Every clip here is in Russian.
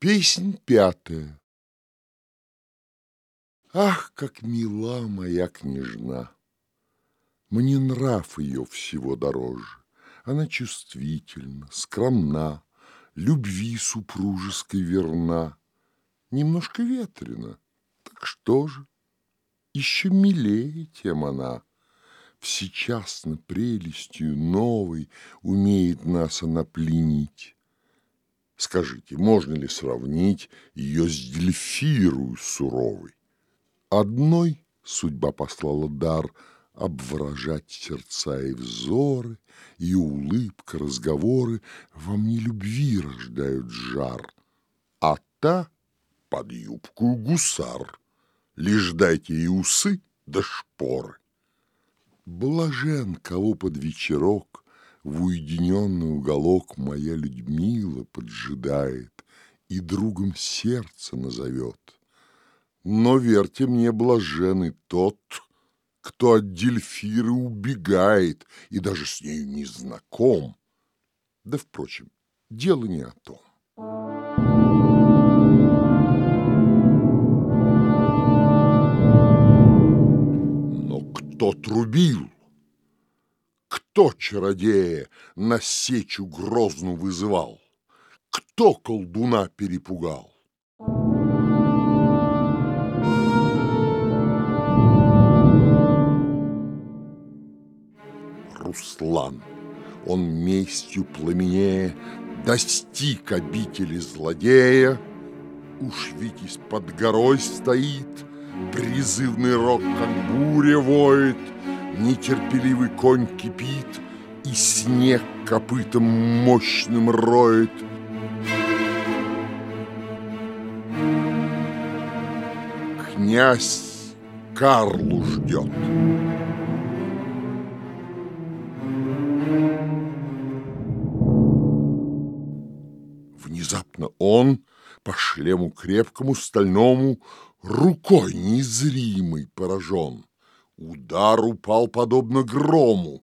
Песнь пятая. Ах, как мила моя княжна! Мне нрав ее всего дороже. Она чувствительна, скромна, Любви супружеской верна, Немножко ветрена, так что же? Еще милее, тем она. Всечасно прелестью новой Умеет нас она пленить. Скажите, можно ли сравнить ее с Дельфирую суровой? Одной судьба послала дар обворожать сердца и взоры, и улыбка, разговоры во мне любви рождают жар, а та под юбку гусар. Лишь дайте ей усы да шпоры. Блажен, кого под вечерок в уединенный уголок моя Людмила поджидает и другом сердце назовет. Но верьте мне, блаженный тот, кто от Дельфиры убегает и даже с нею не знаком. Да, впрочем, дело не о том. Но кто трубил? Кто чародея на сечу грозну вызывал? Кто колдуна перепугал? Руслан, он местью пламенея Достиг обители злодея. Уж Витязь под горой стоит, Призывный рок, как буря воет, Нетерпеливый конь кипит, И снег копытом мощным роет. Князь Карлу ждет. Внезапно он по шлему крепкому стальному Рукой незримой поражен. Удар упал подобно грому.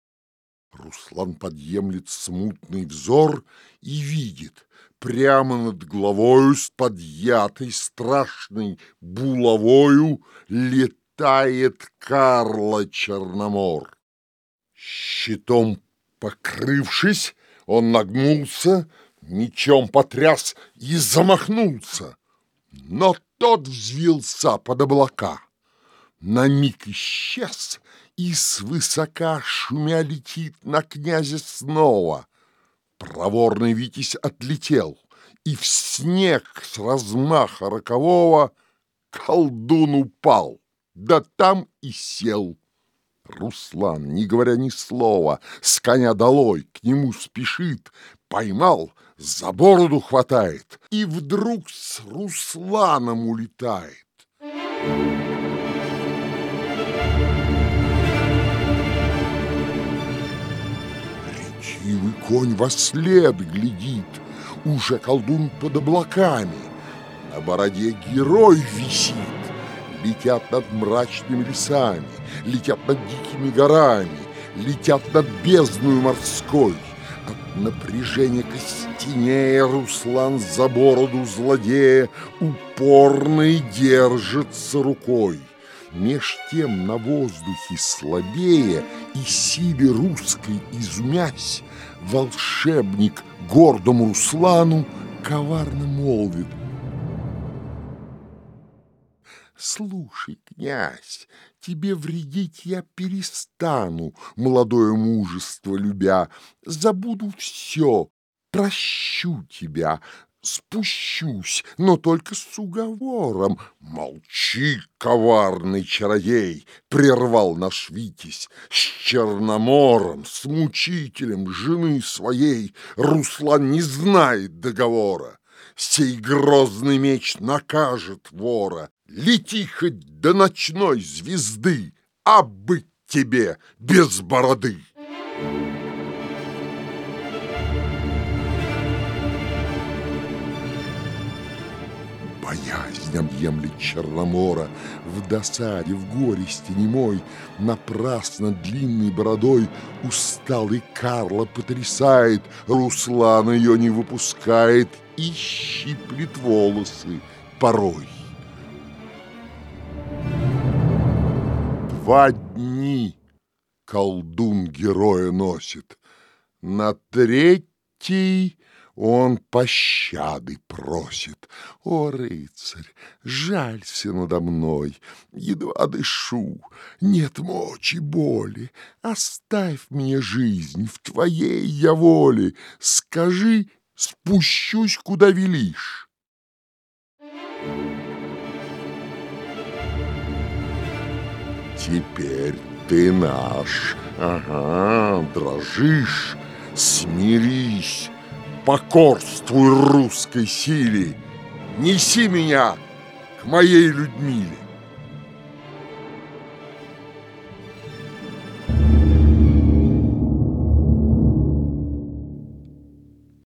Руслан подъемлет смутный взор и видит, Прямо над головою с подъятой страшной булавою Летает Карла Черномор. Щитом покрывшись, он нагнулся, Мечом потряс и замахнулся. Но тот взвился под облака. На миг исчез и свысока шумя летит на князя снова. Проворный Витязь отлетел, и в снег с размаха рокового колдун упал, да там и сел. Руслан, не говоря ни слова, с коня долой к нему спешит, поймал, за бороду хватает и вдруг с Русланом улетает. Ретивый конь во след глядит, уже колдун под облаками. На бороде герой висит, летят над мрачными лесами, летят над дикими горами, летят над бездной морской. От напряжения костенея Руслан за бороду злодея упорно и держится рукой. Меж тем на воздухе слабее и силе русской изумясь, волшебник гордому Руслану коварно молвит — Слушай, князь, тебе вредить я перестану, молодое мужество любя. Забуду все, прощу тебя, спущусь, но только с уговором. Молчи, коварный чародей, прервал наш Витязь. С Черномором, с мучителем жены своей Руслан не знает договора. Сей грозный меч накажет вора, Лети хоть до ночной звезды, а быть тебе без бороды. Боязнь объемлет Черномора, В досаде, в горести немой, Напрасно длинной бородой Усталый Карла потрясает, Руслан ее не выпускает И щиплет волосы порой. Два дни колдун героя носит, На третий он пощады просит. О, рыцарь, жалься надо мной, едва дышу, нет мочи боли. Оставь мне жизнь, в твоей я воле, скажи, спущусь, куда велишь. Теперь ты наш, ага, дрожишь, смирись, покорствуй русской силе, неси меня к моей Людмиле.